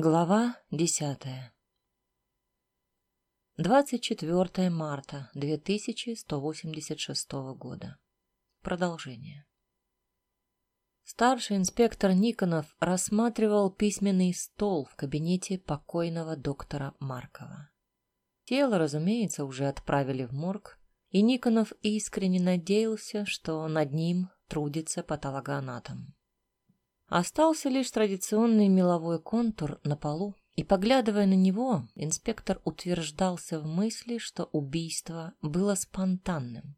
Глава десятая 24 марта 2186 года. Продолжение. Старший инспектор Никонов рассматривал письменный стол в кабинете покойного доктора Маркова. Тело, разумеется, уже отправили в морг, и Никонов искренне надеялся, что над ним трудится патологоанатом. Остался лишь традиционный меловой контур на полу, и, поглядывая на него, инспектор утверждался в мысли, что убийство было спонтанным.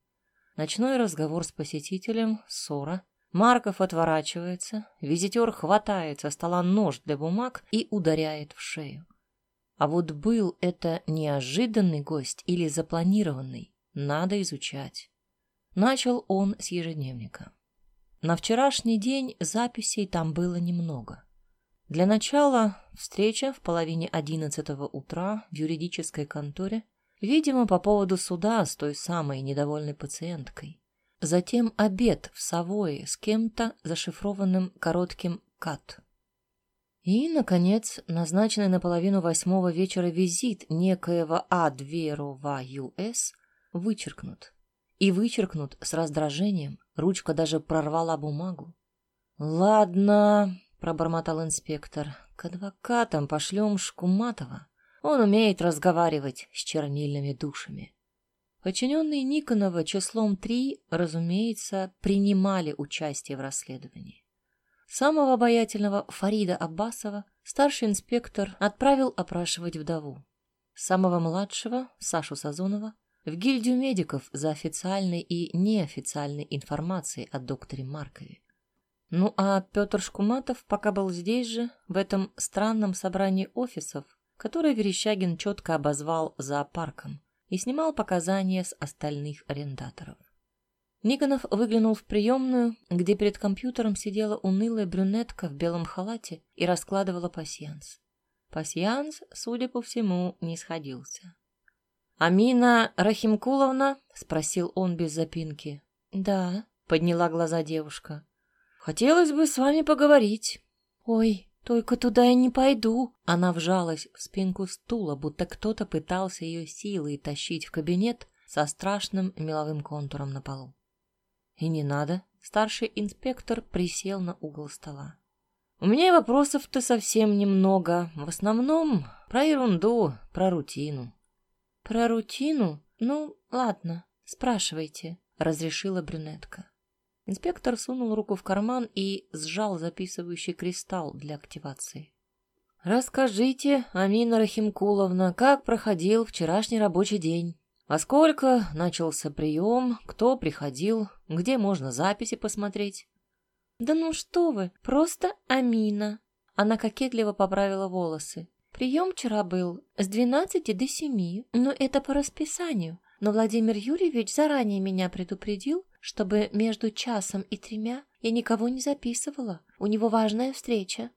Ночной разговор с посетителем, ссора. Марков отворачивается, визитер хватает со стола нож для бумаг и ударяет в шею. А вот был это неожиданный гость или запланированный, надо изучать. Начал он с ежедневника. На вчерашний день записей там было немного. Для начала встреча в половине одиннадцатого утра в юридической конторе, видимо, по поводу суда с той самой недовольной пациенткой. Затем обед в Савое с кем-то зашифрованным коротким «кат». И, наконец, назначенный на половину восьмого вечера визит некоего Адверова ЮС вычеркнут. И вычеркнут с раздражением, ручка даже прорвала бумагу. «Ладно», пробормотал инспектор. К адвокатам пошлем Шкуматова. Он умеет разговаривать с чернильными душами. Подчиненные Никонова числом три, разумеется, принимали участие в расследовании. Самого обаятельного Фарида Аббасова старший инспектор отправил опрашивать вдову. Самого младшего, Сашу Сазонова, в гильдию медиков за официальной и неофициальной информацией о докторе Маркове. Ну а Петр Шкуматов пока был здесь же, в этом странном собрании офисов, которое Верещагин четко обозвал зоопарком, и снимал показания с остальных арендаторов. Никонов выглянул в приемную, где перед компьютером сидела унылая брюнетка в белом халате и раскладывала пасьянс. Пасьянс, судя по всему, не сходился. «Амина Рахимкуловна?» — спросил он без запинки. «Да», — подняла глаза девушка. Хотелось бы с вами поговорить. Ой, только туда я не пойду. Она вжалась в спинку стула, будто кто-то пытался ее силой тащить в кабинет со страшным меловым контуром на полу. И не надо. Старший инспектор присел на угол стола. У меня вопросов-то совсем немного. В основном про ерунду, про рутину. Про рутину? Ну, ладно, спрашивайте, разрешила брюнетка. Инспектор сунул руку в карман и сжал записывающий кристалл для активации. «Расскажите, Амина Рахимкуловна, как проходил вчерашний рабочий день? Во сколько начался прием? Кто приходил? Где можно записи посмотреть?» «Да ну что вы, просто Амина!» Она кокетливо поправила волосы. «Прием вчера был с двенадцати до семи, но это по расписанию. Но Владимир Юрьевич заранее меня предупредил, чтобы между часом и тремя я никого не записывала. У него важная встреча.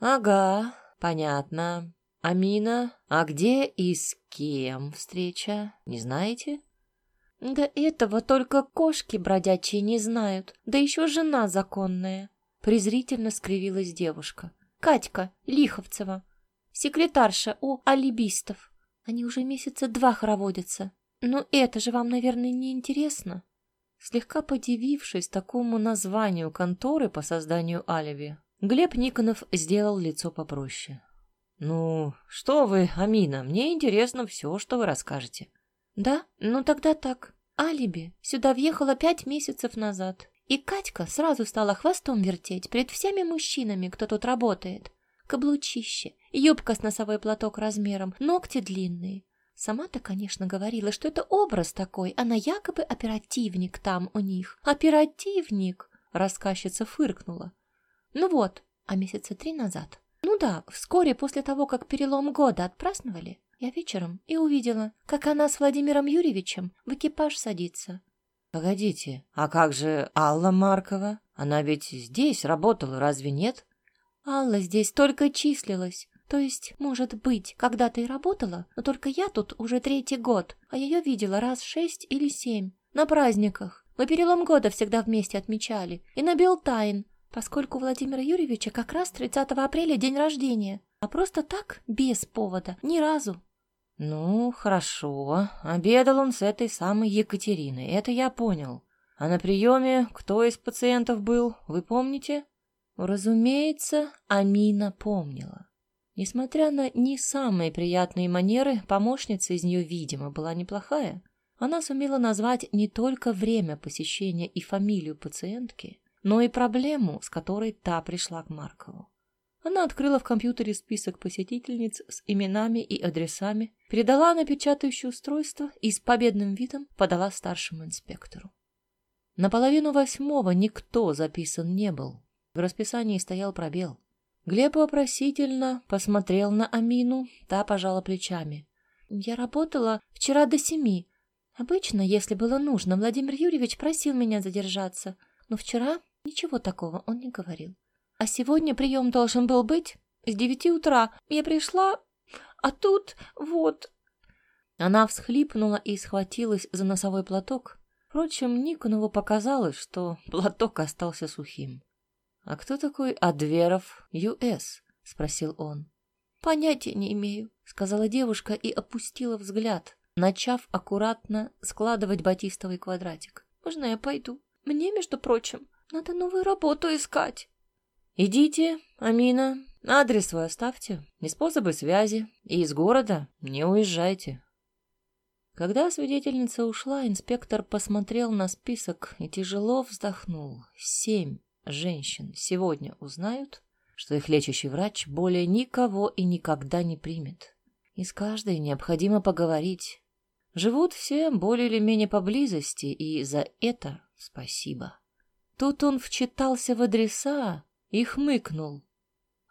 Ага, понятно. Амина, а где и с кем встреча, не знаете? Да этого только кошки бродячие не знают, да еще жена законная. Презрительно скривилась девушка. Катька Лиховцева, секретарша у алибистов. Они уже месяца два хороводятся. Ну это же вам, наверное, не интересно. Слегка подивившись такому названию конторы по созданию алиби, Глеб Никонов сделал лицо попроще. «Ну, что вы, Амина, мне интересно все, что вы расскажете». «Да? Ну тогда так. Алиби сюда въехала пять месяцев назад, и Катька сразу стала хвостом вертеть перед всеми мужчинами, кто тут работает. Каблучище, юбка с носовой платок размером, ногти длинные, Сама-то, конечно, говорила, что это образ такой, она якобы оперативник там у них. Оперативник! Рассказчица фыркнула. Ну вот, а месяца три назад. Ну да, вскоре после того, как перелом года отпраздновали, я вечером и увидела, как она с Владимиром Юрьевичем в экипаж садится. Погодите, а как же Алла Маркова? Она ведь здесь работала, разве нет? Алла здесь только числилась. То есть, может быть, когда-то и работала, но только я тут уже третий год, а ее видела раз шесть или семь. На праздниках. Мы перелом года всегда вместе отмечали. И на Белтайн, поскольку у Владимира Юрьевича как раз 30 апреля день рождения. А просто так, без повода, ни разу. Ну, хорошо. Обедал он с этой самой Екатериной, это я понял. А на приеме кто из пациентов был, вы помните? Разумеется, Амина помнила. Несмотря на не самые приятные манеры, помощница из нее, видимо, была неплохая. Она сумела назвать не только время посещения и фамилию пациентки, но и проблему, с которой та пришла к Маркову. Она открыла в компьютере список посетительниц с именами и адресами, передала на печатающее устройство и с победным видом подала старшему инспектору. На половину восьмого никто записан не был. В расписании стоял пробел. Глеб вопросительно посмотрел на Амину, та пожала плечами. «Я работала вчера до семи. Обычно, если было нужно, Владимир Юрьевич просил меня задержаться, но вчера ничего такого он не говорил. А сегодня прием должен был быть с девяти утра. Я пришла, а тут вот...» Она всхлипнула и схватилась за носовой платок. Впрочем, Никонову показалось, что платок остался сухим. «А кто такой Адверов Ю.С.?» — спросил он. «Понятия не имею», — сказала девушка и опустила взгляд, начав аккуратно складывать батистовый квадратик. «Можно я пойду? Мне, между прочим, надо новую работу искать». «Идите, Амина, адрес свой оставьте и способы связи, и из города не уезжайте». Когда свидетельница ушла, инспектор посмотрел на список и тяжело вздохнул. Семь женщин сегодня узнают, что их лечащий врач более никого и никогда не примет. И с каждой необходимо поговорить. Живут все более или менее поблизости, и за это спасибо. Тут он вчитался в адреса и хмыкнул.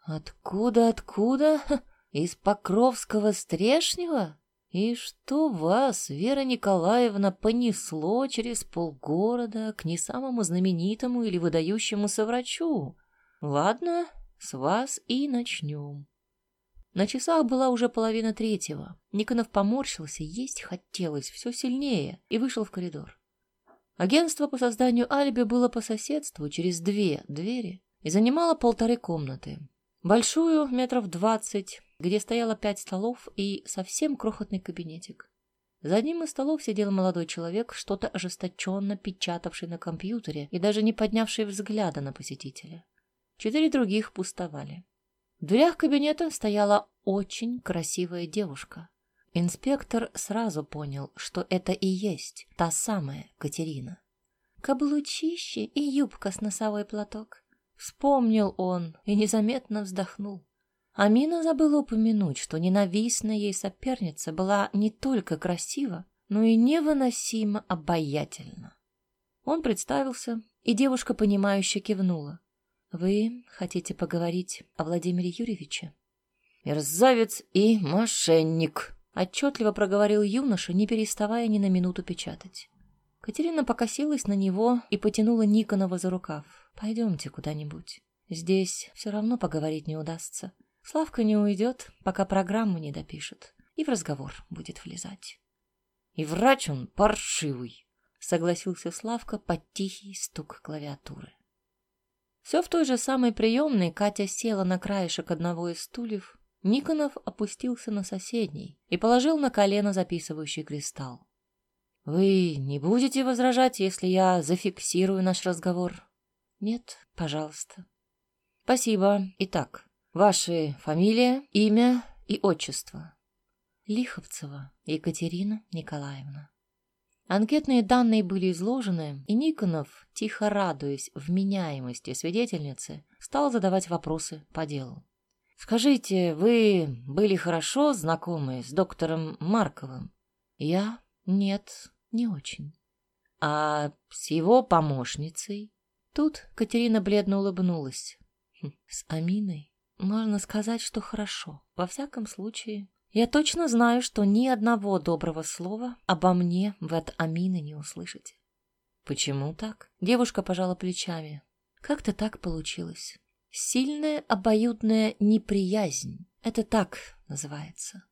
«Откуда, откуда? Из Покровского Стрешнего? И что вас, Вера Николаевна, понесло через полгорода к не самому знаменитому или выдающемуся врачу? Ладно, с вас и начнем. На часах была уже половина третьего. Никонов поморщился, есть хотелось все сильнее, и вышел в коридор. Агентство по созданию алиби было по соседству, через две двери, и занимало полторы комнаты. Большую, метров двадцать, где стояло пять столов и совсем крохотный кабинетик. За одним из столов сидел молодой человек, что-то ожесточенно печатавший на компьютере и даже не поднявший взгляда на посетителя. Четыре других пустовали. В дверях кабинета стояла очень красивая девушка. Инспектор сразу понял, что это и есть та самая Катерина. Каблучище и юбка с носовой платок. Вспомнил он и незаметно вздохнул. Амина забыла упомянуть, что ненавистная ей соперница была не только красива, но и невыносимо обаятельна. Он представился, и девушка, понимающе кивнула. «Вы хотите поговорить о Владимире Юрьевиче?» «Мерзавец и мошенник», — отчетливо проговорил юноша, не переставая ни на минуту печатать. Катерина покосилась на него и потянула Никонова за рукав. «Пойдемте куда-нибудь. Здесь все равно поговорить не удастся. Славка не уйдет, пока программу не допишет, и в разговор будет влезать. И врач он паршивый, согласился Славка под тихий стук клавиатуры. Все в той же самой приемной Катя села на краешек одного из стульев, Никонов опустился на соседний и положил на колено записывающий кристалл. «Вы не будете возражать, если я зафиксирую наш разговор?» «Нет, пожалуйста». «Спасибо. Итак, Ваши фамилия, имя и отчество. Лиховцева Екатерина Николаевна. Анкетные данные были изложены, и Никонов, тихо радуясь вменяемости свидетельницы, стал задавать вопросы по делу. «Скажите, вы были хорошо знакомы с доктором Марковым?» «Я? Нет, не очень». «А с его помощницей?» Тут Катерина бледно улыбнулась. «Хм, «С Аминой?» Можно сказать, что хорошо. Во всяком случае, я точно знаю, что ни одного доброго слова обо мне в от Амины не услышите. Почему так? Девушка пожала плечами. Как-то так получилось. Сильная обоюдная неприязнь. Это так называется.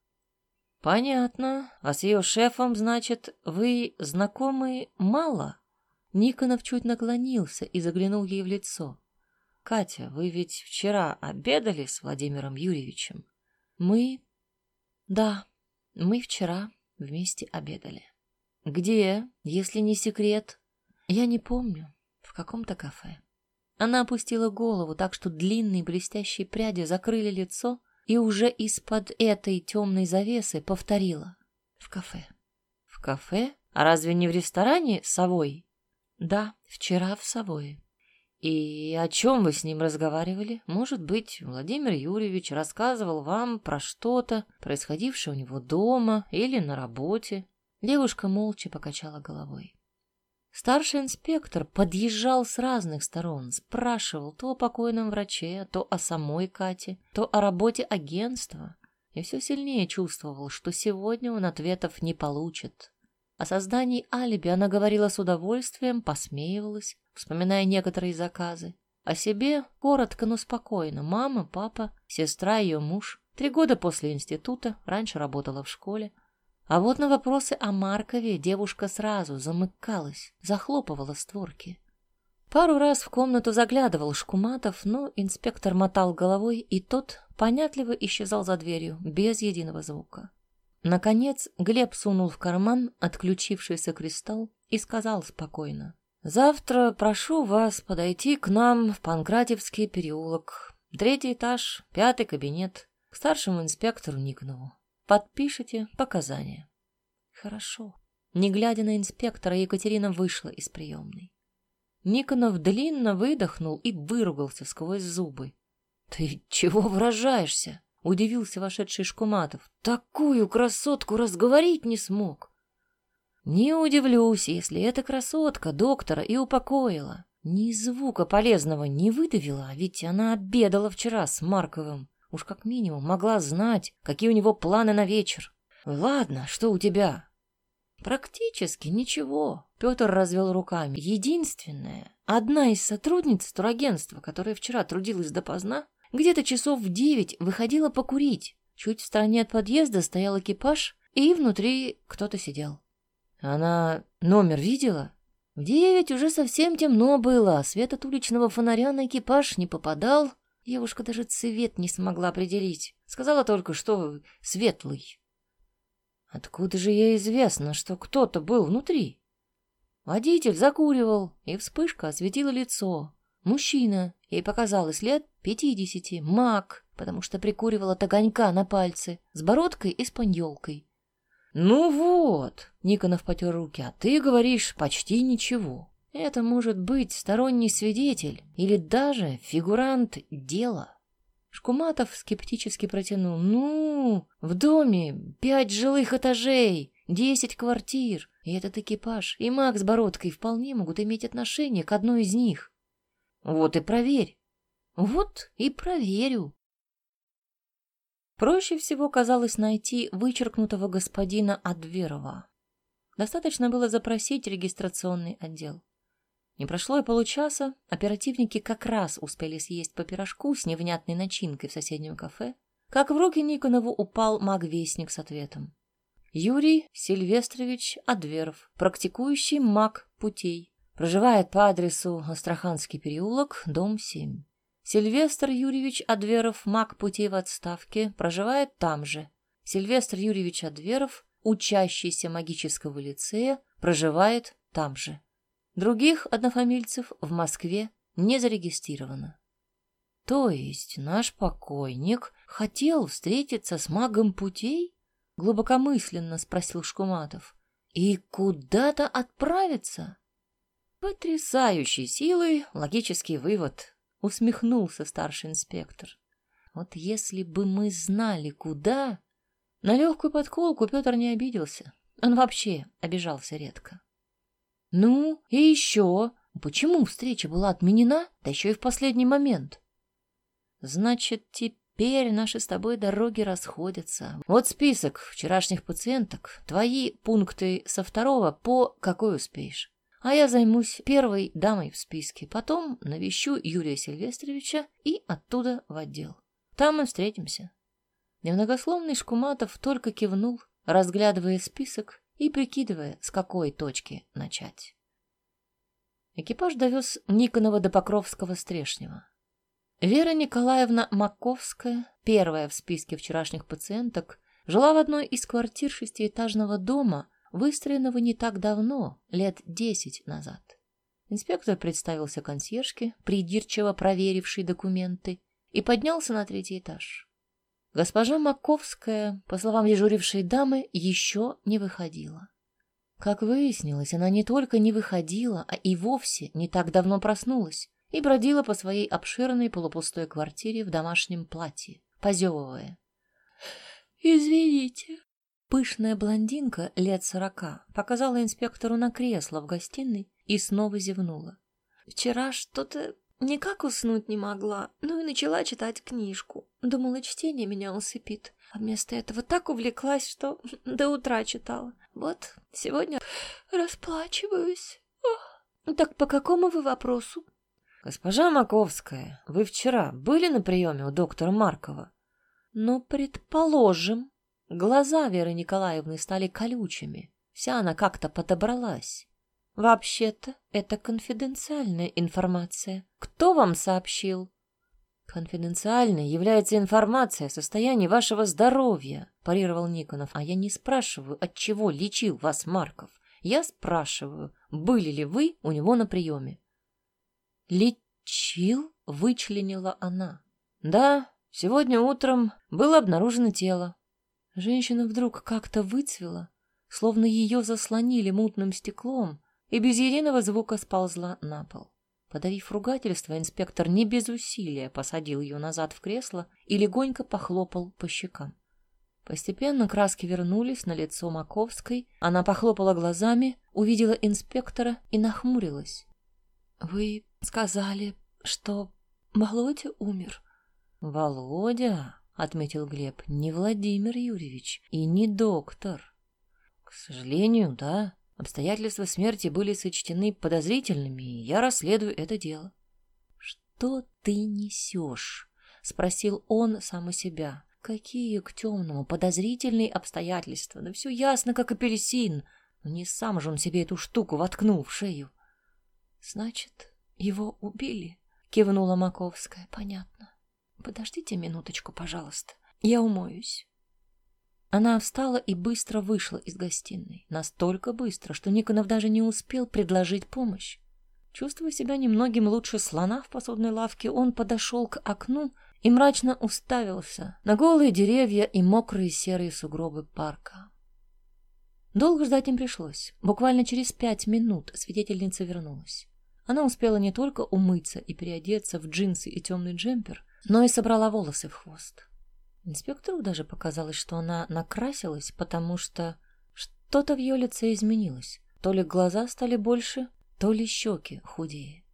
Понятно. А с ее шефом, значит, вы знакомы мало? Никонов чуть наклонился и заглянул ей в лицо. Катя, вы ведь вчера обедали с Владимиром Юрьевичем? Мы... Да, мы вчера вместе обедали. Где, если не секрет? Я не помню. В каком-то кафе. Она опустила голову так, что длинные блестящие пряди закрыли лицо, и уже из-под этой темной завесы повторила. В кафе. В кафе? А разве не в ресторане «Совой»? Да, вчера в «Совое». И о чем вы с ним разговаривали? Может быть, Владимир Юрьевич рассказывал вам про что-то, происходившее у него дома или на работе? Девушка молча покачала головой. Старший инспектор подъезжал с разных сторон, спрашивал то о покойном враче, то о самой Кате, то о работе агентства, и все сильнее чувствовал, что сегодня он ответов не получит. О создании алиби она говорила с удовольствием, посмеивалась, вспоминая некоторые заказы. О себе коротко, но спокойно. Мама, папа, сестра, ее муж. Три года после института, раньше работала в школе. А вот на вопросы о Маркове девушка сразу замыкалась, захлопывала створки. Пару раз в комнату заглядывал Шкуматов, но инспектор мотал головой, и тот понятливо исчезал за дверью, без единого звука. Наконец Глеб сунул в карман отключившийся кристалл и сказал спокойно. «Завтра прошу вас подойти к нам в Панкратевский переулок. Третий этаж, пятый кабинет, к старшему инспектору Никонову. Подпишите показания». «Хорошо». Не глядя на инспектора, Екатерина вышла из приемной. Никонов длинно выдохнул и выругался сквозь зубы. «Ты чего выражаешься?» — удивился вошедший Шкуматов. «Такую красотку разговорить не смог». Не удивлюсь, если эта красотка доктора и упокоила. Ни звука полезного не выдавила, ведь она обедала вчера с Марковым. Уж как минимум могла знать, какие у него планы на вечер. Ладно, что у тебя? Практически ничего. Петр развел руками. Единственное, одна из сотрудниц турагентства, которая вчера трудилась допоздна, где-то часов в девять выходила покурить. Чуть в стороне от подъезда стоял экипаж, и внутри кто-то сидел. Она номер видела? В девять уже совсем темно было, а свет от уличного фонаря на экипаж не попадал. Девушка даже цвет не смогла определить. Сказала только, что светлый. Откуда же ей известно, что кто-то был внутри? Водитель закуривал, и вспышка осветила лицо. Мужчина, ей показалось лет пятидесяти, маг, потому что прикуривал от огонька на пальце, с бородкой и спаньолкой. «Ну вот», — Никонов потер руки, — «а ты говоришь почти ничего. Это может быть сторонний свидетель или даже фигурант дела». Шкуматов скептически протянул. «Ну, в доме пять жилых этажей, десять квартир, и этот экипаж, и Макс с Бородкой вполне могут иметь отношение к одной из них. Вот и проверь». «Вот и проверю», Проще всего казалось найти вычеркнутого господина Адверова. Достаточно было запросить регистрационный отдел. Не прошло и получаса, оперативники как раз успели съесть по пирожку с невнятной начинкой в соседнем кафе, как в руки Никонову упал маг-вестник с ответом. Юрий Сильвестрович Адверов, практикующий маг путей, проживает по адресу Астраханский переулок, дом 7. Сильвестр Юрьевич Адверов, маг путей в отставке, проживает там же. Сильвестр Юрьевич Адверов, учащийся магического лицея, проживает там же. Других однофамильцев в Москве не зарегистрировано. То есть наш покойник хотел встретиться с магом путей? Глубокомысленно спросил Шкуматов. И куда-то отправиться? Потрясающей силой логический вывод, усмехнулся старший инспектор. Вот если бы мы знали, куда... На легкую подколку Петр не обиделся. Он вообще обижался редко. Ну, и еще... Почему встреча была отменена, да еще и в последний момент? Значит, теперь наши с тобой дороги расходятся. Вот список вчерашних пациенток. Твои пункты со второго по какой успеешь. А я займусь первой дамой в списке, потом навещу Юрия Сильвестровича и оттуда в отдел. Там мы встретимся. Немногословный Шкуматов только кивнул, разглядывая список и прикидывая, с какой точки начать. Экипаж довез Никонова до Покровского Стрешнего. Вера Николаевна Маковская, первая в списке вчерашних пациенток, жила в одной из квартир шестиэтажного дома, выстроенного не так давно, лет десять назад. Инспектор представился консьержке, придирчиво проверившей документы, и поднялся на третий этаж. Госпожа Маковская, по словам дежурившей дамы, еще не выходила. Как выяснилось, она не только не выходила, а и вовсе не так давно проснулась и бродила по своей обширной полупустой квартире в домашнем платье, позевывая. «Извините». Пышная блондинка лет сорока показала инспектору на кресло в гостиной и снова зевнула. «Вчера что-то никак уснуть не могла, ну и начала читать книжку. Думала, чтение меня усыпит. А вместо этого так увлеклась, что до утра читала. Вот, сегодня расплачиваюсь. Ох. Так по какому вы вопросу? Госпожа Маковская, вы вчера были на приеме у доктора Маркова? Ну, предположим. Глаза Веры Николаевны стали колючими. Вся она как-то подобралась. Вообще-то это конфиденциальная информация. Кто вам сообщил? Конфиденциальной является информация о состоянии вашего здоровья, парировал Никонов. А я не спрашиваю, от чего лечил вас Марков. Я спрашиваю, были ли вы у него на приеме. Лечил? Вычленила она. Да, сегодня утром было обнаружено тело. Женщина вдруг как-то выцвела, словно ее заслонили мутным стеклом, и без единого звука сползла на пол. Подавив ругательство, инспектор не без усилия посадил ее назад в кресло и легонько похлопал по щекам. Постепенно краски вернулись на лицо Маковской. Она похлопала глазами, увидела инспектора и нахмурилась. — Вы сказали, что Володя умер? — Володя, — отметил Глеб, — не Владимир Юрьевич и не доктор. — К сожалению, да. Обстоятельства смерти были сочтены подозрительными, и я расследую это дело. — Что ты несешь? — спросил он сам у себя. — Какие к темному подозрительные обстоятельства? Да все ясно, как апельсин. Но не сам же он себе эту штуку воткнул в шею. — Значит, его убили? — кивнула Маковская. — Понятно. Подождите минуточку, пожалуйста. Я умоюсь. Она встала и быстро вышла из гостиной. Настолько быстро, что Никонов даже не успел предложить помощь. Чувствуя себя немногим лучше слона в посудной лавке, он подошел к окну и мрачно уставился на голые деревья и мокрые серые сугробы парка. Долго ждать им пришлось. Буквально через пять минут свидетельница вернулась. Она успела не только умыться и переодеться в джинсы и темный джемпер, но и собрала волосы в хвост. Инспектору даже показалось, что она накрасилась, потому что что-то в ее лице изменилось. То ли глаза стали больше, то ли щеки худее.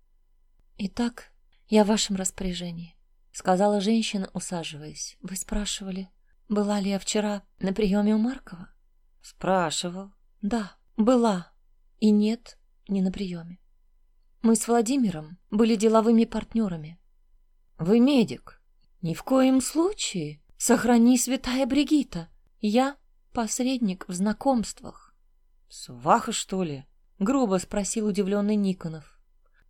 «Итак, я в вашем распоряжении», — сказала женщина, усаживаясь. «Вы спрашивали, была ли я вчера на приеме у Маркова?» «Спрашивал». «Да, была. И нет, не на приеме. Мы с Владимиром были деловыми партнерами». «Вы медик?» «Ни в коем случае. Сохрани, святая Бригита. Я посредник в знакомствах. Сваха, что ли? Грубо спросил удивленный Никонов.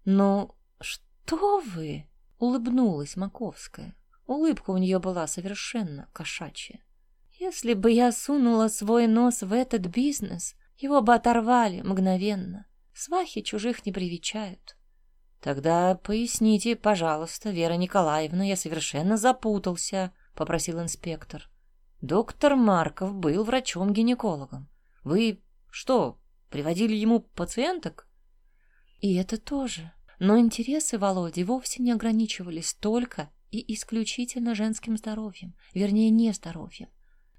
Ну, что вы? Улыбнулась Маковская. Улыбка у нее была совершенно кошачья. Если бы я сунула свой нос в этот бизнес, его бы оторвали мгновенно. Свахи чужих не привечают. Тогда поясните, пожалуйста, Вера Николаевна, я совершенно запутался. — попросил инспектор. «Доктор Марков был врачом-гинекологом. Вы что, приводили ему пациенток?» «И это тоже. Но интересы Володи вовсе не ограничивались только и исключительно женским здоровьем, вернее, нездоровьем.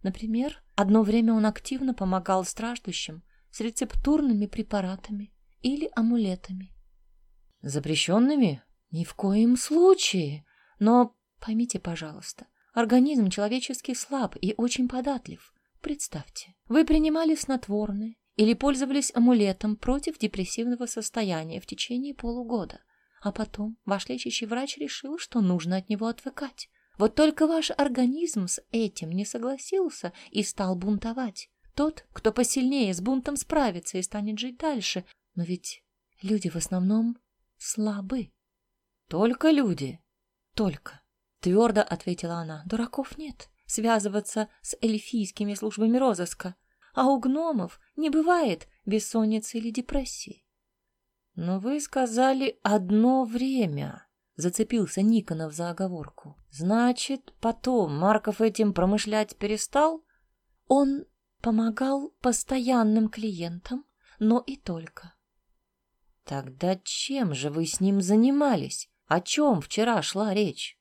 Например, одно время он активно помогал страждущим с рецептурными препаратами или амулетами. Запрещенными? Ни в коем случае. Но поймите, пожалуйста, Организм человеческий слаб и очень податлив. Представьте, вы принимали снотворное или пользовались амулетом против депрессивного состояния в течение полугода, а потом ваш лечащий врач решил, что нужно от него отвыкать. Вот только ваш организм с этим не согласился и стал бунтовать. Тот, кто посильнее с бунтом справится и станет жить дальше. Но ведь люди в основном слабы. Только люди. только, твердо ответила она. Дураков нет. Связываться с эльфийскими службами розыска. А у гномов не бывает бессонницы или депрессии. Но вы сказали одно время, зацепился Никонов за оговорку. Значит, потом Марков этим промышлять перестал? Он помогал постоянным клиентам, но и только. Тогда чем же вы с ним занимались? О чем вчера шла речь?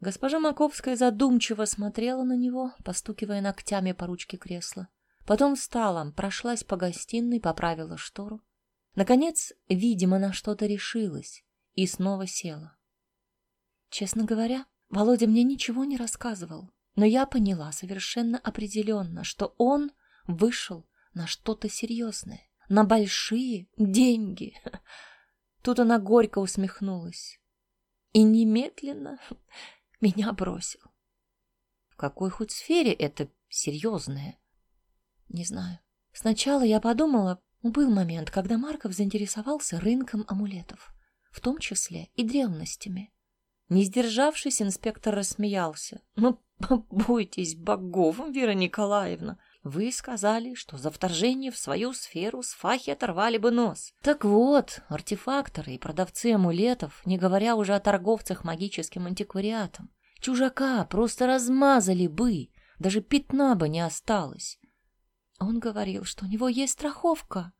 Госпожа Маковская задумчиво смотрела на него, постукивая ногтями по ручке кресла. Потом встала, прошлась по гостиной, поправила штору. Наконец, видимо, на что-то решилась и снова села. Честно говоря, Володя мне ничего не рассказывал, но я поняла совершенно определенно, что он вышел на что-то серьезное, на большие деньги. Тут она горько усмехнулась и немедленно меня бросил. В какой хоть сфере это серьезное? Не знаю. Сначала я подумала, был момент, когда Марков заинтересовался рынком амулетов, в том числе и древностями. Не сдержавшись, инспектор рассмеялся. «Ну, бойтесь богов, Вера Николаевна. Вы сказали, что за вторжение в свою сферу с фахи оторвали бы нос. Так вот, артефакторы и продавцы амулетов, не говоря уже о торговцах магическим антиквариатом, чужака просто размазали бы, даже пятна бы не осталось. Он говорил, что у него есть страховка.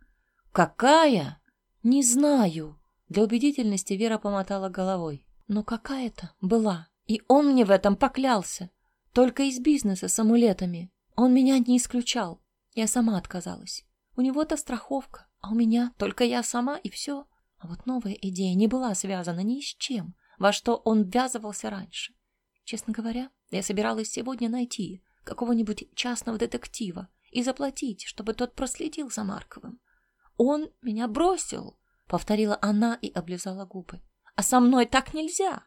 Какая? Не знаю. Для убедительности Вера помотала головой. Но какая-то была. И он мне в этом поклялся. Только из бизнеса с амулетами. Он меня не исключал. Я сама отказалась. У него-то страховка, а у меня только я сама и все. А вот новая идея не была связана ни с чем, во что он ввязывался раньше. Честно говоря, я собиралась сегодня найти какого-нибудь частного детектива и заплатить, чтобы тот проследил за Марковым. Он меня бросил, повторила она и облизала губы. А со мной так нельзя.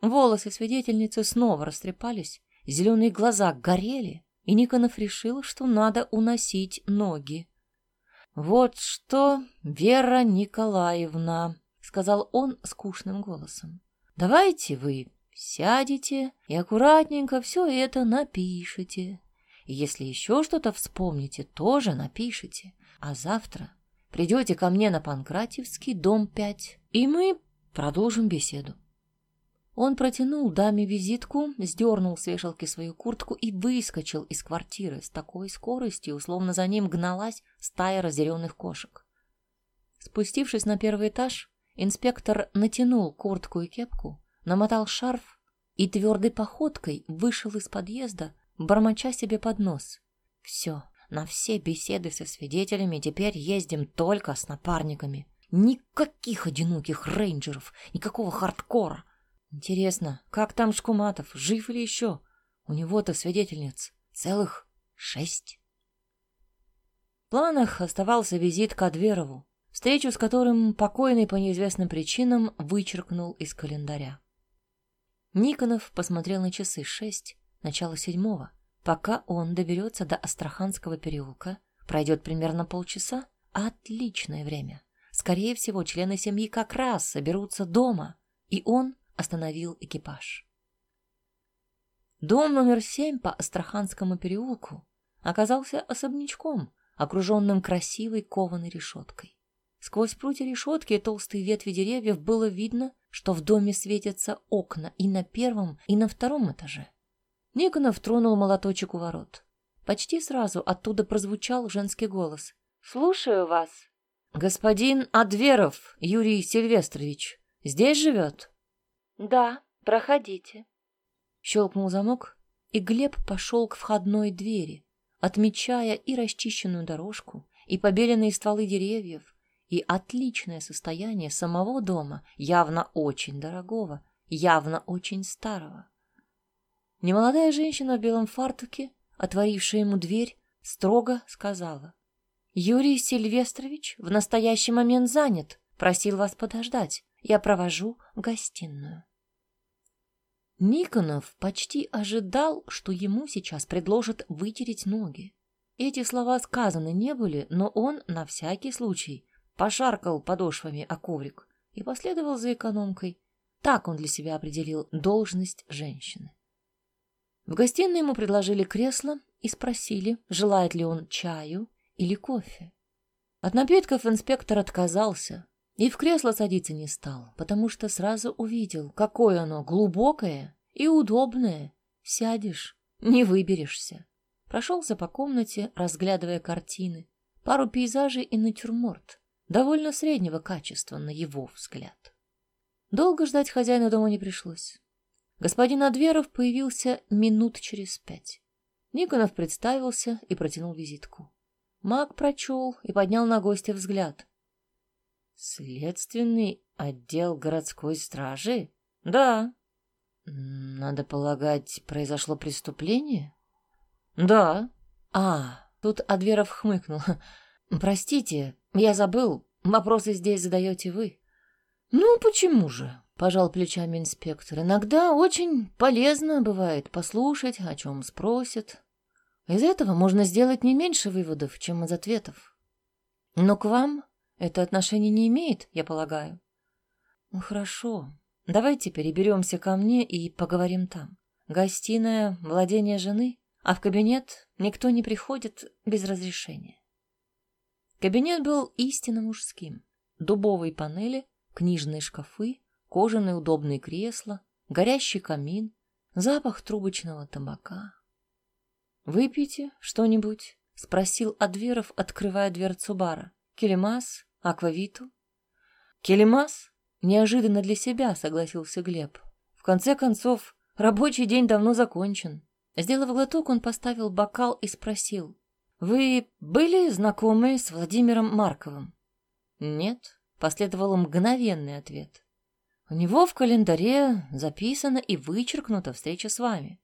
Волосы свидетельницы снова растрепались, зеленые глаза горели, и Никонов решил, что надо уносить ноги. «Вот что, Вера Николаевна», — сказал он скучным голосом, — «давайте вы сядете и аккуратненько все это напишите. И если еще что-то вспомните, тоже напишите. А завтра придете ко мне на Панкратьевский, дом 5, и мы продолжим беседу. Он протянул даме визитку, сдернул с вешалки свою куртку и выскочил из квартиры с такой скоростью, словно за ним гналась стая разъяренных кошек. Спустившись на первый этаж, инспектор натянул куртку и кепку, намотал шарф и твердой походкой вышел из подъезда, бормоча себе под нос. «Все, на все беседы со свидетелями теперь ездим только с напарниками. Никаких одиноких рейнджеров, никакого хардкора». Интересно, как там Шкуматов, жив ли еще? У него-то свидетельниц целых шесть. В планах оставался визит к Адверову, встречу с которым покойный по неизвестным причинам вычеркнул из календаря. Никонов посмотрел на часы шесть, начало седьмого. Пока он доберется до Астраханского переулка, пройдет примерно полчаса. Отличное время. Скорее всего, члены семьи как раз соберутся дома, и он остановил экипаж. Дом номер семь по Астраханскому переулку оказался особнячком, окруженным красивой кованой решеткой. Сквозь прутья решетки и толстые ветви деревьев было видно, что в доме светятся окна и на первом, и на втором этаже. Никонов тронул молоточек у ворот. Почти сразу оттуда прозвучал женский голос. «Слушаю вас». «Господин Адверов Юрий Сильвестрович здесь живет?» «Да, проходите». Щелкнул замок, и Глеб пошел к входной двери, отмечая и расчищенную дорожку, и побеленные стволы деревьев, и отличное состояние самого дома, явно очень дорогого, явно очень старого. Немолодая женщина в белом фартуке, отворившая ему дверь, строго сказала. «Юрий Сильвестрович в настоящий момент занят, просил вас подождать. Я провожу в гостиную. Никонов почти ожидал, что ему сейчас предложат вытереть ноги. Эти слова сказаны не были, но он на всякий случай пошаркал подошвами о коврик и последовал за экономкой. Так он для себя определил должность женщины. В гостиной ему предложили кресло и спросили, желает ли он чаю или кофе. От напитков инспектор отказался и в кресло садиться не стал, потому что сразу увидел, какое оно глубокое и удобное. Сядешь, не выберешься. Прошелся по комнате, разглядывая картины, пару пейзажей и натюрморт, довольно среднего качества на его взгляд. Долго ждать хозяина дома не пришлось. Господин Адверов появился минут через пять. Никонов представился и протянул визитку. Маг прочел и поднял на гостя взгляд. «Следственный отдел городской стражи?» «Да». «Надо полагать, произошло преступление?» «Да». «А, тут Адверов хмыкнул. Простите, я забыл, вопросы здесь задаете вы». «Ну, почему же?» — пожал плечами инспектор. «Иногда очень полезно бывает послушать, о чем спросят. Из этого можно сделать не меньше выводов, чем из ответов. Но к вам это отношение не имеет, я полагаю. Ну, хорошо. Давайте переберемся ко мне и поговорим там. Гостиная — владение жены, а в кабинет никто не приходит без разрешения. Кабинет был истинно мужским. Дубовые панели, книжные шкафы, кожаные удобные кресла, горящий камин, запах трубочного табака. «Выпейте что-нибудь?» — спросил Адверов, открывая дверцу бара. «Келемас? Аквавиту?» «Келемас?» — неожиданно для себя согласился Глеб. «В конце концов, рабочий день давно закончен». Сделав глоток, он поставил бокал и спросил. «Вы были знакомы с Владимиром Марковым?» «Нет», — последовал мгновенный ответ. «У него в календаре записано и вычеркнута встреча с вами».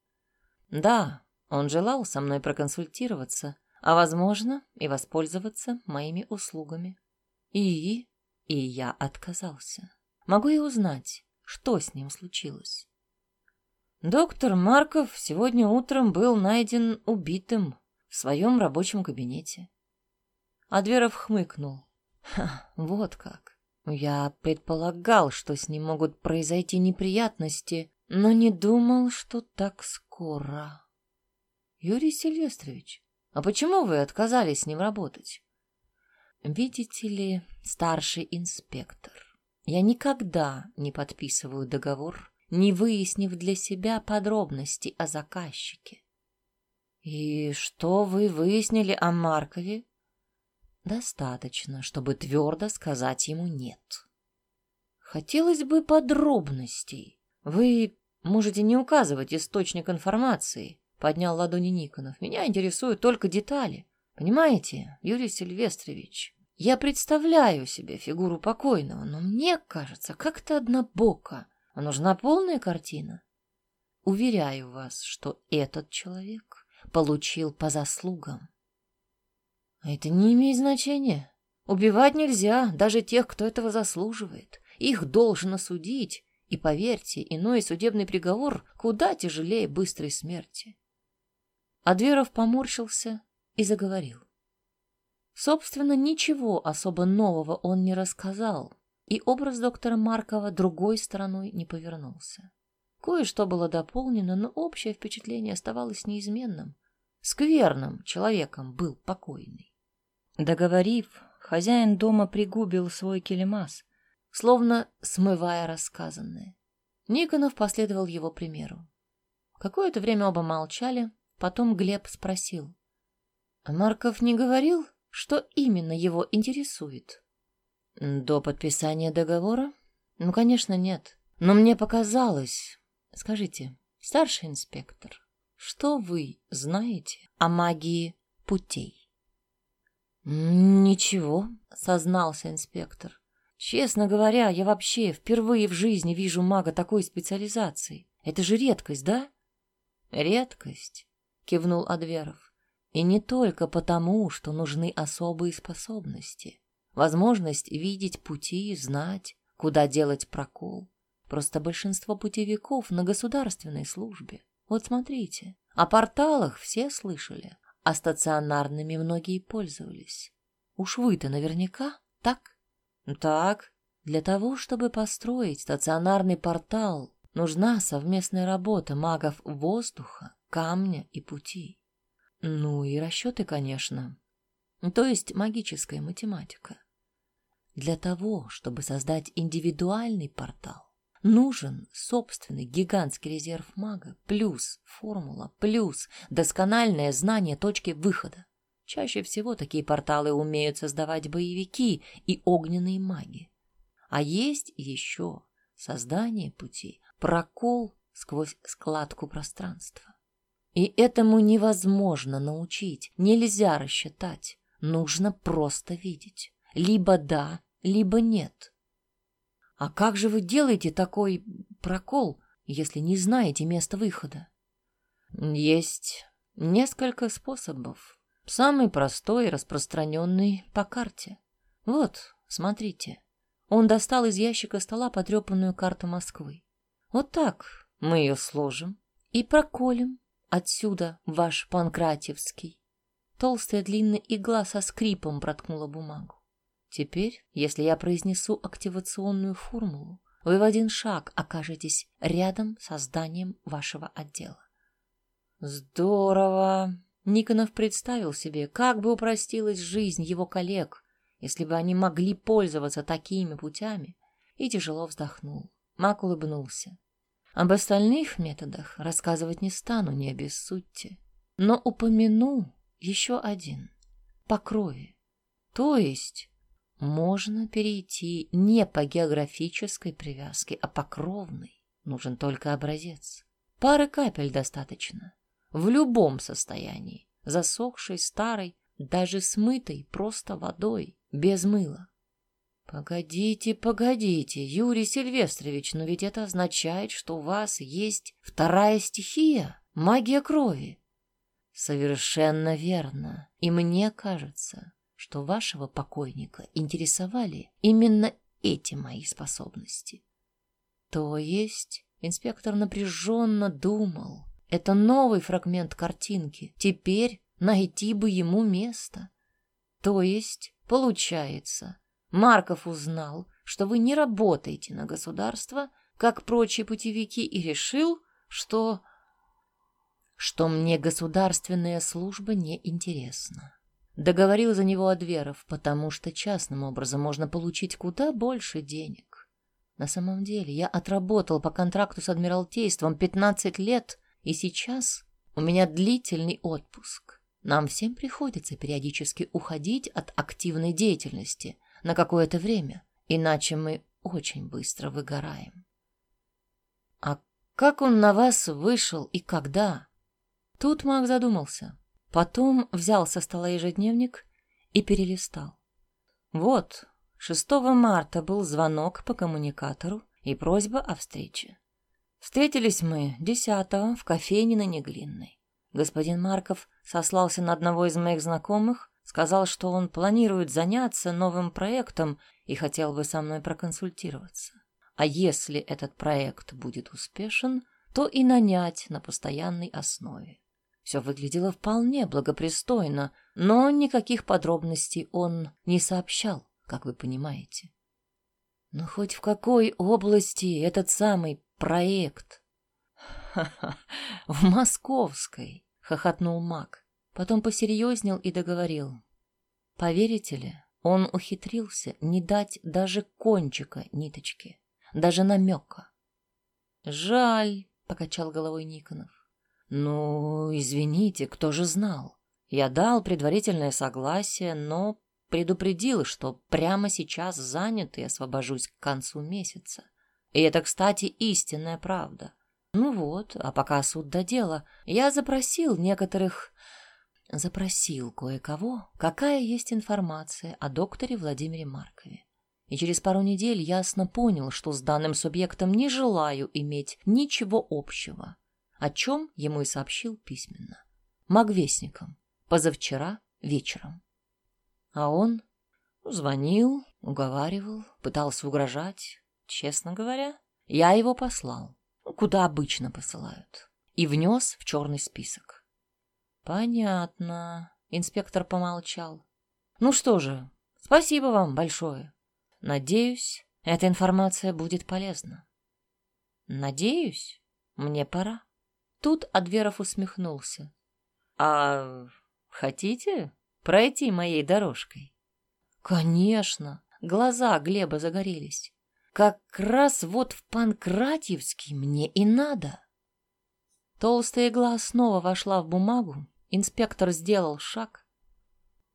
«Да, он желал со мной проконсультироваться, а, возможно, и воспользоваться моими услугами. И... и я отказался. Могу я узнать, что с ним случилось? Доктор Марков сегодня утром был найден убитым в своем рабочем кабинете. Адверов хмыкнул. Ха, вот как. Я предполагал, что с ним могут произойти неприятности, но не думал, что так скоро. Юрий Сильвестрович, а почему вы отказались с ним работать? Видите ли, старший инспектор, я никогда не подписываю договор, не выяснив для себя подробности о заказчике. И что вы выяснили о Маркове? Достаточно, чтобы твердо сказать ему «нет». Хотелось бы подробностей. Вы можете не указывать источник информации, Поднял ладони Никонов. Меня интересуют только детали. Понимаете, Юрий Сильвестрович, я представляю себе фигуру покойного, но мне кажется, как-то однобоко. А нужна полная картина. Уверяю вас, что этот человек получил по заслугам. Это не имеет значения. Убивать нельзя даже тех, кто этого заслуживает. Их должно судить, и, поверьте, иной судебный приговор куда тяжелее быстрой смерти. Адверов поморщился и заговорил. Собственно, ничего особо нового он не рассказал, и образ доктора Маркова другой стороной не повернулся. Кое-что было дополнено, но общее впечатление оставалось неизменным. Скверным человеком был покойный. Договорив, хозяин дома пригубил свой келемас, словно смывая рассказанное. Никонов последовал его примеру. Какое-то время оба молчали, Потом Глеб спросил. «А Марков не говорил, что именно его интересует?» «До подписания договора? Ну, конечно, нет. Но мне показалось... Скажите, старший инспектор, что вы знаете о магии путей?» «Ничего», — сознался инспектор. «Честно говоря, я вообще впервые в жизни вижу мага такой специализации. Это же редкость, да?» «Редкость кивнул Адверов. И не только потому, что нужны особые способности. Возможность видеть пути, знать, куда делать прокол. Просто большинство путевиков на государственной службе. Вот смотрите, о порталах все слышали, а стационарными многие пользовались. Уж вы-то наверняка так? Так, Для того, чтобы построить стационарный портал, нужна совместная работа магов воздуха, камня и пути. Ну и расчеты, конечно. То есть магическая математика. Для того, чтобы создать индивидуальный портал, нужен собственный гигантский резерв мага, плюс формула, плюс доскональное знание точки выхода. Чаще всего такие порталы умеют создавать боевики и огненные маги. А есть еще создание пути, прокол сквозь складку пространства. И этому невозможно научить, нельзя рассчитать, нужно просто видеть. Либо да, либо нет. А как же вы делаете такой прокол, если не знаете место выхода? Есть несколько способов. Самый простой и распространенный по карте. Вот, смотрите. Он достал из ящика стола потрепанную карту Москвы. Вот так мы ее сложим и проколем отсюда ваш Панкратевский. Толстая длинная игла со скрипом проткнула бумагу. Теперь, если я произнесу активационную формулу, вы в один шаг окажетесь рядом с зданием вашего отдела. Здорово! Никонов представил себе, как бы упростилась жизнь его коллег, если бы они могли пользоваться такими путями, и тяжело вздохнул. Мак улыбнулся. Об остальных методах рассказывать не стану, не обессудьте, но упомяну еще один — по крови. То есть можно перейти не по географической привязке, а по кровной. Нужен только образец. Пары капель достаточно. В любом состоянии. Засохшей, старой, даже смытой просто водой, без мыла. Погодите, погодите, Юрий Сильвестрович, но ведь это означает, что у вас есть вторая стихия, магия крови. Совершенно верно. И мне кажется, что вашего покойника интересовали именно эти мои способности. То есть инспектор напряженно думал, это новый фрагмент картинки. Теперь найти бы ему место. То есть, получается, Марков узнал, что вы не работаете на государство, как прочие путевики, и решил, что... что мне государственная служба не интересна. Договорил за него Адверов, потому что частным образом можно получить куда больше денег. На самом деле, я отработал по контракту с Адмиралтейством 15 лет, и сейчас у меня длительный отпуск. Нам всем приходится периодически уходить от активной деятельности на какое-то время, иначе мы очень быстро выгораем. А как он на вас вышел и когда? Тут Мак задумался. Потом взял со стола ежедневник и перелистал. Вот, 6 марта был звонок по коммуникатору и просьба о встрече. Встретились мы 10 в кофейне на Неглинной. Господин Марков сослался на одного из моих знакомых, сказал, что он планирует заняться новым проектом и хотел бы со мной проконсультироваться. А если этот проект будет успешен, то и нанять на постоянной основе. Все выглядело вполне благопристойно, но никаких подробностей он не сообщал, как вы понимаете. Но хоть в какой области этот самый проект «Ха-ха, в московской!» — хохотнул маг. Потом посерьезнел и договорил. «Поверите ли, он ухитрился не дать даже кончика ниточки, даже намека». «Жаль», — покачал головой Никонов. «Ну, извините, кто же знал? Я дал предварительное согласие, но предупредил, что прямо сейчас занят и освобожусь к концу месяца. И это, кстати, истинная правда. Ну вот, а пока суд до дела, я запросил некоторых... Запросил кое-кого, какая есть информация о докторе Владимире Маркове. И через пару недель ясно понял, что с данным субъектом не желаю иметь ничего общего, о чем ему и сообщил письменно. Магвестником, позавчера вечером. А он звонил, уговаривал, пытался угрожать. Честно говоря, я его послал куда обычно посылают, и внес в черный список. Понятно. Инспектор помолчал. Ну что же, спасибо вам большое. Надеюсь, Эта информация будет полезна. Надеюсь, мне пора. Тут Адверов усмехнулся. А хотите пройти моей дорожкой? Конечно. Глаза Глеба загорелись. Как раз вот в Панкратьевский мне и надо. Толстая игла снова вошла в бумагу. Инспектор сделал шаг.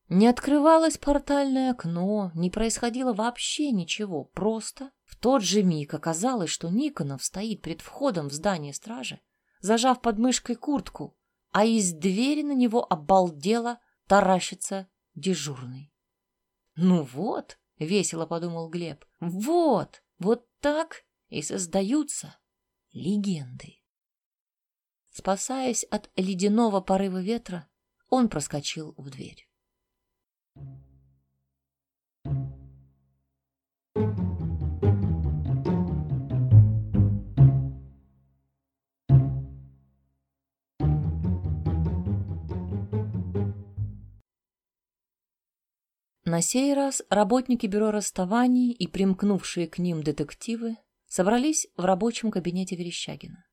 Не открывалось портальное окно, не происходило вообще ничего. Просто в тот же миг оказалось, что Никонов стоит перед входом в здание стражи, зажав под мышкой куртку, а из двери на него обалдело таращится дежурный. «Ну вот», — весело подумал Глеб, — «вот, вот так и создаются легенды». Спасаясь от ледяного порыва ветра, он проскочил в дверь. На сей раз работники бюро расставаний и примкнувшие к ним детективы собрались в рабочем кабинете Верещагина.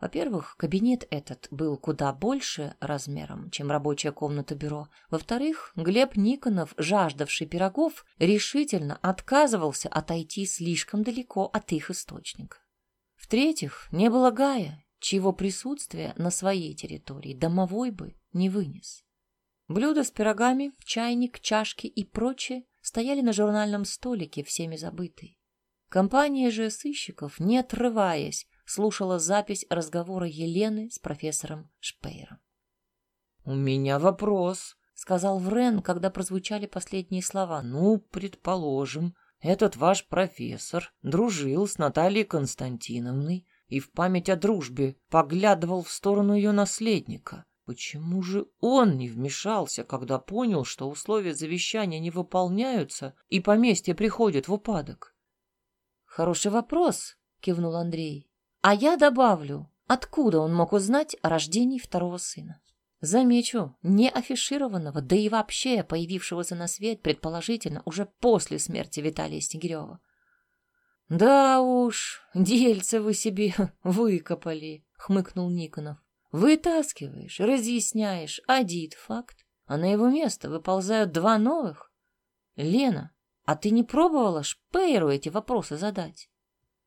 Во-первых, кабинет этот был куда больше размером, чем рабочая комната бюро. Во-вторых, Глеб Никонов, жаждавший пирогов, решительно отказывался отойти слишком далеко от их источника. В-третьих, не было Гая, чьего присутствия на своей территории домовой бы не вынес. Блюда с пирогами, чайник, чашки и прочее стояли на журнальном столике, всеми забытые. Компания же сыщиков, не отрываясь, слушала запись разговора Елены с профессором Шпейером. «У меня вопрос», — сказал Врен, когда прозвучали последние слова. «Ну, предположим, этот ваш профессор дружил с Натальей Константиновной и в память о дружбе поглядывал в сторону ее наследника. Почему же он не вмешался, когда понял, что условия завещания не выполняются и поместье приходит в упадок? Хороший вопрос, кивнул Андрей. А я добавлю, откуда он мог узнать о рождении второго сына. Замечу, не афишированного, да и вообще появившегося на свет, предположительно, уже после смерти Виталия Снегирева. «Да уж, дельце вы себе выкопали», — хмыкнул Никонов. «Вытаскиваешь, разъясняешь один факт, а на его место выползают два новых. Лена, а ты не пробовала Шпейру эти вопросы задать?»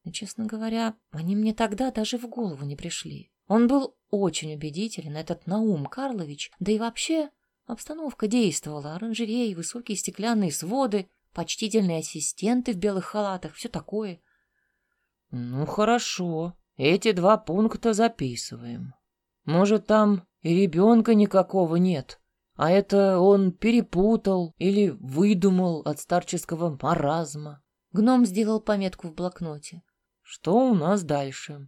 Но, честно говоря, они мне тогда даже в голову не пришли. Он был очень убедителен, этот Наум Карлович, да и вообще обстановка действовала, оранжереи, высокие стеклянные своды, почтительные ассистенты в белых халатах, все такое. Ну, хорошо, эти два пункта записываем. Может, там и ребенка никакого нет, а это он перепутал или выдумал от старческого маразма. Гном сделал пометку в блокноте. Что у нас дальше?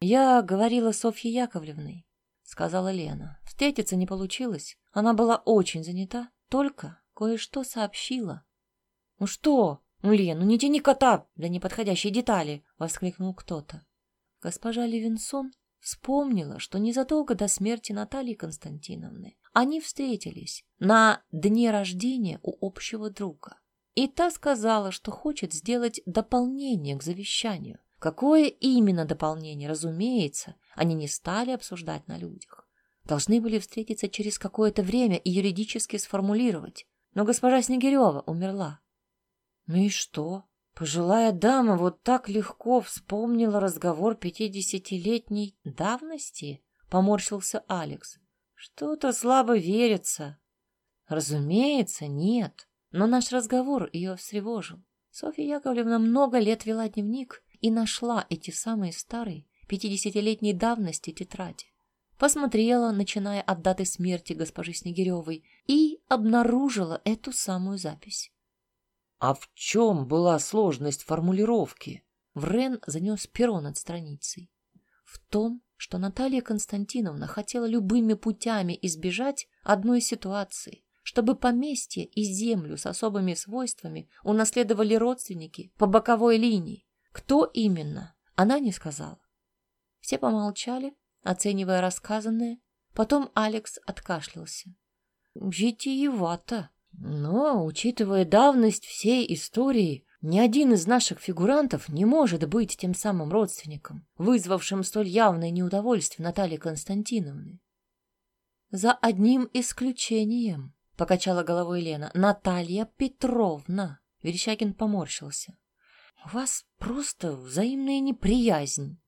Я говорила Софье Яковлевной, сказала Лена. Встретиться не получилось. Она была очень занята, только кое-что сообщила. Ну что? Ну, Лен, ну не тяни кота для неподходящей детали, воскликнул кто-то. Госпожа Левинсон вспомнила, что незадолго до смерти Натальи Константиновны они встретились на дне рождения у общего друга. И та сказала, что хочет сделать дополнение к завещанию. Какое именно дополнение, разумеется, они не стали обсуждать на людях. Должны были встретиться через какое-то время и юридически сформулировать. Но госпожа Снегирева умерла. Ну и что? Пожилая дама вот так легко вспомнила разговор пятидесятилетней давности? Поморщился Алекс. Что-то слабо верится. Разумеется, нет. Но наш разговор ее встревожил. Софья Яковлевна много лет вела дневник и нашла эти самые старые, пятидесятилетней давности тетради. Посмотрела, начиная от даты смерти госпожи Снегиревой, и обнаружила эту самую запись. А в чем была сложность формулировки? Врен занес перо над страницей. В том, что Наталья Константиновна хотела любыми путями избежать одной ситуации, чтобы поместье и землю с особыми свойствами унаследовали родственники по боковой линии. Кто именно, она не сказала. Все помолчали, оценивая рассказанное. Потом Алекс откашлялся. Витиевато. Но, учитывая давность всей истории, Ни один из наших фигурантов не может быть тем самым родственником, вызвавшим столь явное неудовольствие Натальи Константиновны. За одним исключением, покачала головой Лена, Наталья Петровна. Верещагин поморщился. У вас просто взаимная неприязнь.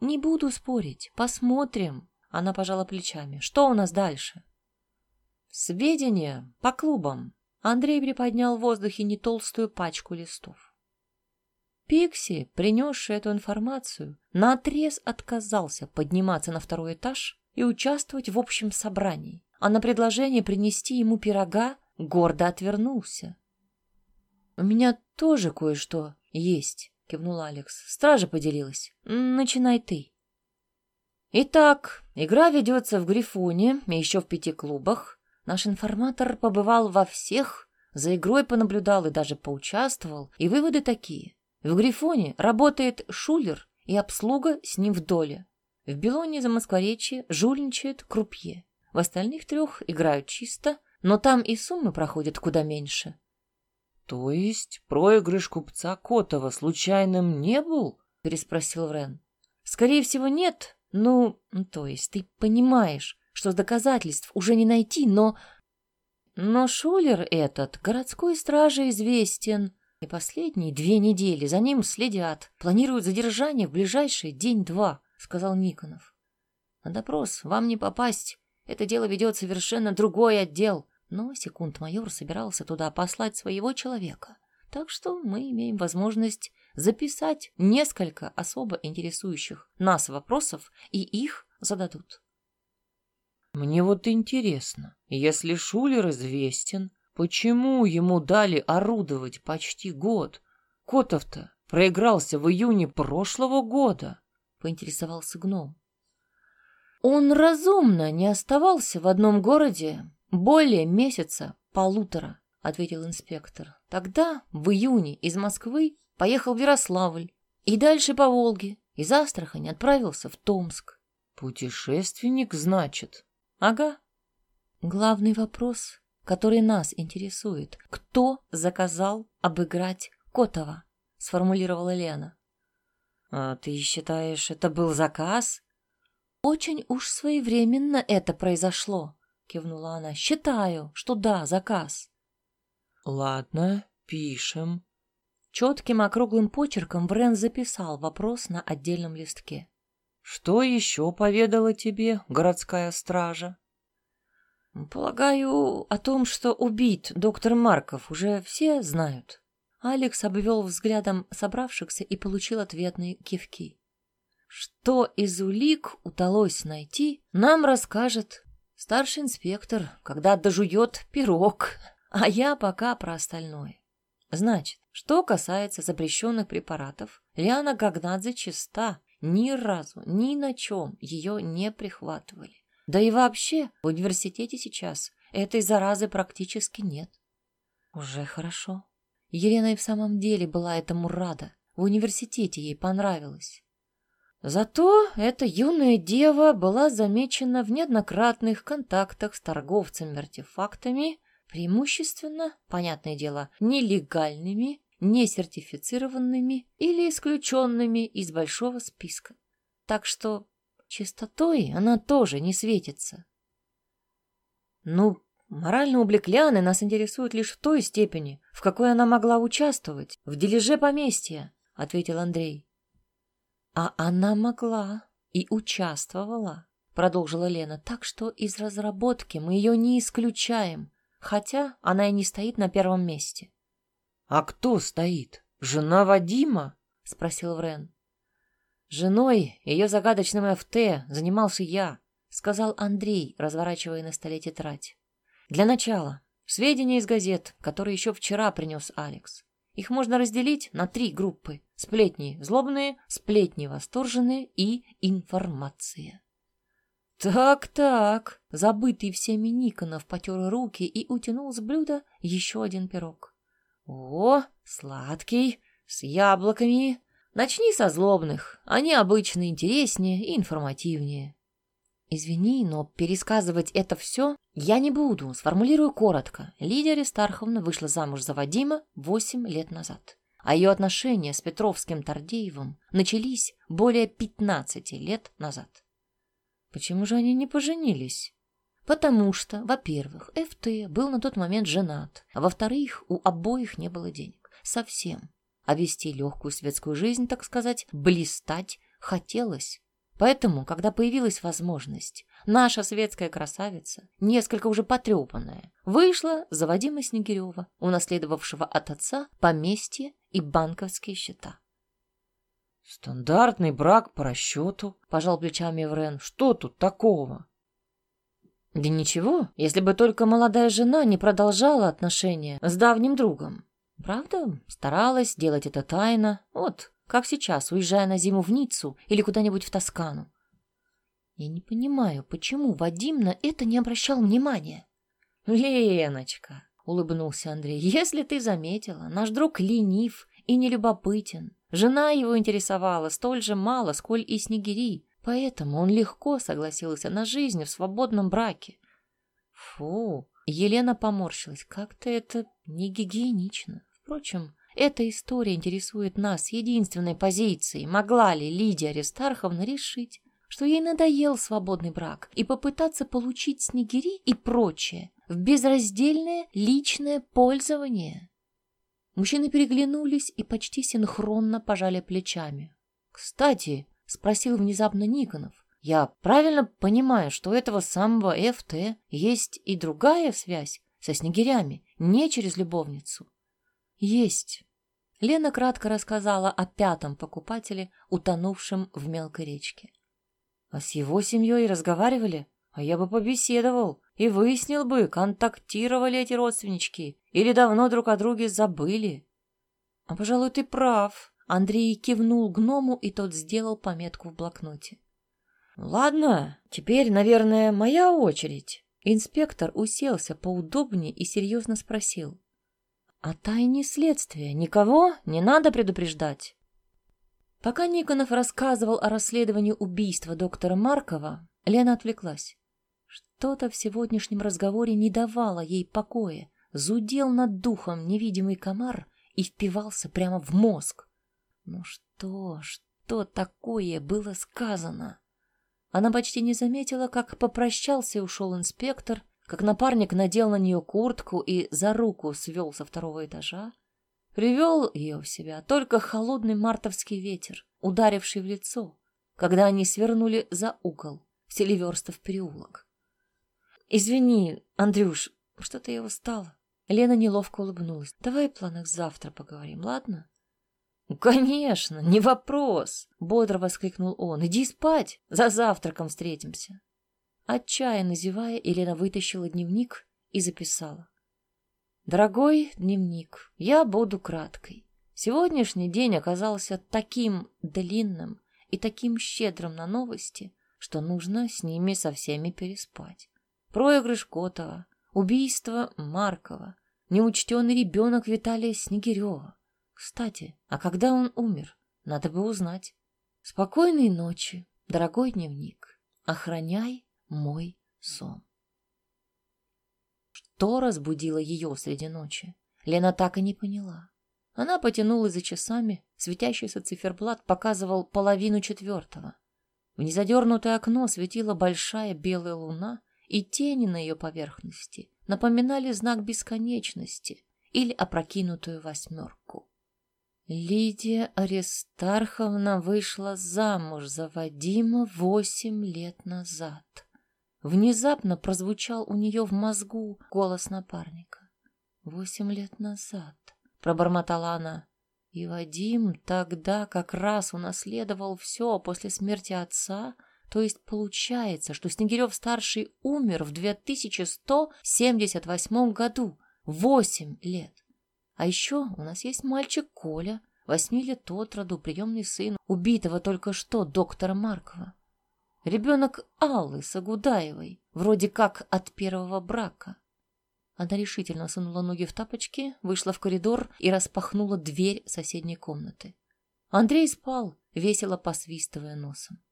Не буду спорить, посмотрим. Она пожала плечами. Что у нас дальше? Сведения по клубам. Андрей приподнял в воздухе не толстую пачку листов. Пикси, принесший эту информацию, наотрез отказался подниматься на второй этаж и участвовать в общем собрании, а на предложение принести ему пирога гордо отвернулся. «У меня тоже кое-что есть», — кивнул Алекс. «Стража поделилась. Начинай ты». Итак, игра ведется в Грифоне и еще в пяти клубах. Наш информатор побывал во всех, за игрой понаблюдал и даже поучаствовал. И выводы такие. В Грифоне работает шулер и обслуга с ним в доле. В Белоне за Москворечье жульничает крупье. В остальных трех играют чисто, но там и суммы проходят куда меньше. — То есть проигрыш купца Котова случайным не был? — переспросил Рен. — Скорее всего, нет. Ну, то есть ты понимаешь, что доказательств уже не найти, но... Но Шулер этот городской страже известен, и последние две недели за ним следят, планируют задержание в ближайший день-два, — сказал Никонов. На допрос вам не попасть, это дело ведет совершенно другой отдел, но секунд-майор собирался туда послать своего человека, так что мы имеем возможность записать несколько особо интересующих нас вопросов, и их зададут. Мне вот интересно, если Шулер известен, почему ему дали орудовать почти год? Котов-то проигрался в июне прошлого года, поинтересовался гном. Он разумно не оставался в одном городе более месяца полутора, ответил инспектор. Тогда, в июне, из Москвы поехал в Ярославль и дальше по Волге, из Астрахани отправился в Томск. Путешественник, значит? Ага. Главный вопрос, который нас интересует, кто заказал обыграть Котова, сформулировала Лена. А ты считаешь, это был заказ? Очень уж своевременно это произошло, кивнула она. Считаю, что да, заказ. Ладно, пишем. Четким округлым почерком Врен записал вопрос на отдельном листке. «Что еще поведала тебе городская стража?» «Полагаю, о том, что убит доктор Марков, уже все знают». Алекс обвел взглядом собравшихся и получил ответные кивки. Что из улик удалось найти, нам расскажет старший инспектор, когда дожует пирог, а я пока про остальное. Значит, что касается запрещенных препаратов, Лиана Гагнадзе чиста, ни разу, ни на чем ее не прихватывали. Да и вообще в университете сейчас этой заразы практически нет. Уже хорошо. Елена и в самом деле была этому рада. В университете ей понравилось. Зато эта юная дева была замечена в неоднократных контактах с торговцами-артефактами, преимущественно, понятное дело, нелегальными несертифицированными или исключенными из большого списка. Так что чистотой она тоже не светится. Ну, морально облик Лианы нас интересует лишь в той степени, в какой она могла участвовать в дележе поместья, ответил Андрей. А она могла и участвовала, продолжила Лена, так что из разработки мы ее не исключаем, хотя она и не стоит на первом месте. «А кто стоит? Жена Вадима?» — спросил Врен. «Женой ее загадочным ФТ занимался я», — сказал Андрей, разворачивая на столе тетрадь. «Для начала, сведения из газет, которые еще вчера принес Алекс. Их можно разделить на три группы. Сплетни злобные, сплетни восторженные и информация. «Так-так», — забытый всеми Никонов потер руки и утянул с блюда еще один пирог. О, сладкий, с яблоками. Начни со злобных, они обычно интереснее и информативнее. Извини, но пересказывать это все я не буду. Сформулирую коротко. Лидия Аристарховна вышла замуж за Вадима восемь лет назад. А ее отношения с Петровским Тардеевым начались более пятнадцати лет назад. Почему же они не поженились? Потому что, во-первых, ФТ был на тот момент женат, а во-вторых, у обоих не было денег. Совсем. А вести легкую светскую жизнь, так сказать, блистать хотелось. Поэтому, когда появилась возможность, наша светская красавица, несколько уже потрепанная, вышла за Вадима Снегирева, унаследовавшего от отца поместье и банковские счета. «Стандартный брак по расчету», — пожал плечами Еврен. «Что тут такого?» Да ничего, если бы только молодая жена не продолжала отношения с давним другом. Правда, старалась делать это тайно. Вот, как сейчас, уезжая на зиму в Ниццу или куда-нибудь в Тоскану. Я не понимаю, почему Вадим на это не обращал внимания. Леночка, улыбнулся Андрей, если ты заметила, наш друг ленив и нелюбопытен. Жена его интересовала столь же мало, сколь и снегири. Поэтому он легко согласился на жизнь в свободном браке. Фу, Елена поморщилась. Как-то это не гигиенично. Впрочем, эта история интересует нас единственной позицией. Могла ли Лидия Аристарховна решить, что ей надоел свободный брак и попытаться получить снегири и прочее в безраздельное личное пользование? Мужчины переглянулись и почти синхронно пожали плечами. Кстати, — спросил внезапно Никонов. «Я правильно понимаю, что у этого самого ФТ есть и другая связь со снегирями, не через любовницу?» «Есть». Лена кратко рассказала о пятом покупателе, утонувшем в мелкой речке. «А с его семьей разговаривали? А я бы побеседовал и выяснил бы, контактировали эти родственнички или давно друг о друге забыли». «А, пожалуй, ты прав», Андрей кивнул гному, и тот сделал пометку в блокноте. «Ладно, теперь, наверное, моя очередь». Инспектор уселся поудобнее и серьезно спросил. «О тайне следствия никого не надо предупреждать?» Пока Никонов рассказывал о расследовании убийства доктора Маркова, Лена отвлеклась. Что-то в сегодняшнем разговоре не давало ей покоя, зудел над духом невидимый комар и впивался прямо в мозг. Ну что, что такое было сказано? Она почти не заметила, как попрощался и ушел инспектор, как напарник надел на нее куртку и за руку свел со второго этажа. Привел ее в себя только холодный мартовский ветер, ударивший в лицо, когда они свернули за угол в Селиверстов переулок. «Извини, Андрюш, что-то я устала». Лена неловко улыбнулась. «Давай о планах завтра поговорим, ладно?» «Конечно, не вопрос!» — бодро воскликнул он. «Иди спать, за завтраком встретимся!» Отчаянно зевая, Елена вытащила дневник и записала. «Дорогой дневник, я буду краткой. Сегодняшний день оказался таким длинным и таким щедрым на новости, что нужно с ними со всеми переспать. Проигрыш Котова, убийство Маркова, неучтенный ребенок Виталия Снегирева, кстати, а когда он умер? Надо бы узнать. Спокойной ночи, дорогой дневник. Охраняй мой сон. Что разбудило ее среди ночи? Лена так и не поняла. Она потянулась за часами, светящийся циферблат показывал половину четвертого. В незадернутое окно светила большая белая луна, и тени на ее поверхности напоминали знак бесконечности или опрокинутую восьмерку. Лидия Аристарховна вышла замуж за Вадима восемь лет назад. Внезапно прозвучал у нее в мозгу голос напарника. «Восемь лет назад», — пробормотала она. И Вадим тогда как раз унаследовал все после смерти отца, то есть получается, что Снегирев-старший умер в 2178 году, восемь лет. А еще у нас есть мальчик Коля, восьми лет от роду, приемный сын убитого только что доктора Маркова. Ребенок Аллы Сагудаевой, вроде как от первого брака. Она решительно сунула ноги в тапочки, вышла в коридор и распахнула дверь соседней комнаты. Андрей спал, весело посвистывая носом.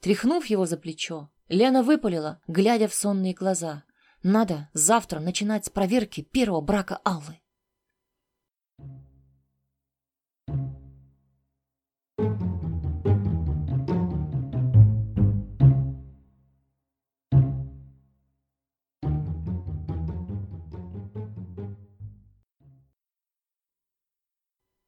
Тряхнув его за плечо, Лена выпалила, глядя в сонные глаза. Надо завтра начинать с проверки первого брака Аллы.